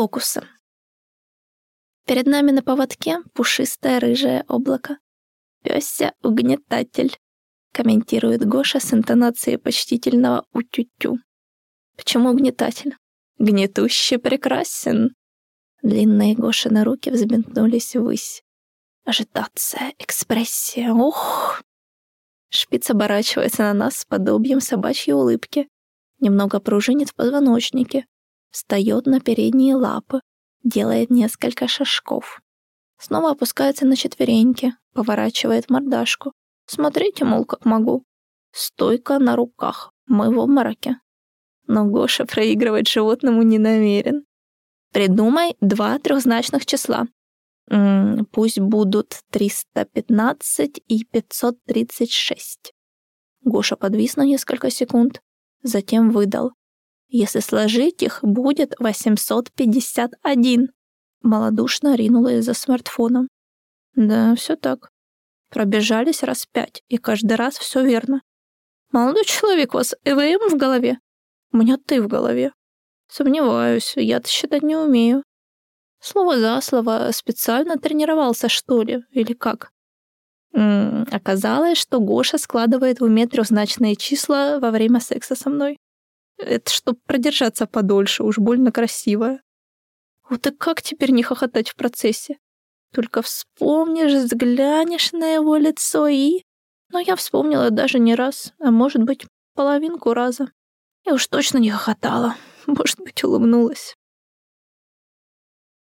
фокуса. Перед нами на поводке пушистое рыжее облако. «Пёся угнетатель», — комментирует Гоша с интонацией почтительного «утю-тю». «Почему угнетатель?» «Гнетуще прекрасен». Длинные Гошины руки взбинтнулись ввысь. Ажитация, экспрессия, ух! Шпиц оборачивается на нас с подобием собачьей улыбки. Немного пружинит в позвоночнике. Встает на передние лапы. Делает несколько шажков. Снова опускается на четвереньки. Поворачивает мордашку. Смотрите, мол, как могу. Стойка на руках. Мы в обмороке. Но Гоша проигрывать животному не намерен. Придумай два трехзначных числа. М -м, пусть будут 315 и 536. Гоша подвис на несколько секунд, затем выдал. Если сложить их, будет 851. Малодушно ринулась за смартфоном. Да, все так. Пробежались раз пять, и каждый раз все верно. Молодой человек, у вас ЭВМ в голове? У меня ты в голове. Сомневаюсь, я-то считать не умею. Слово за слово специально тренировался, что ли, или как? М -м, оказалось, что Гоша складывает в уме трехзначные числа во время секса со мной. Это чтоб продержаться подольше, уж больно красиво. Вот и как теперь не хохотать в процессе? Только вспомнишь, взглянешь на его лицо и... Но я вспомнила даже не раз, а может быть, половинку раза. И уж точно не хохотала. Может быть, улыбнулась.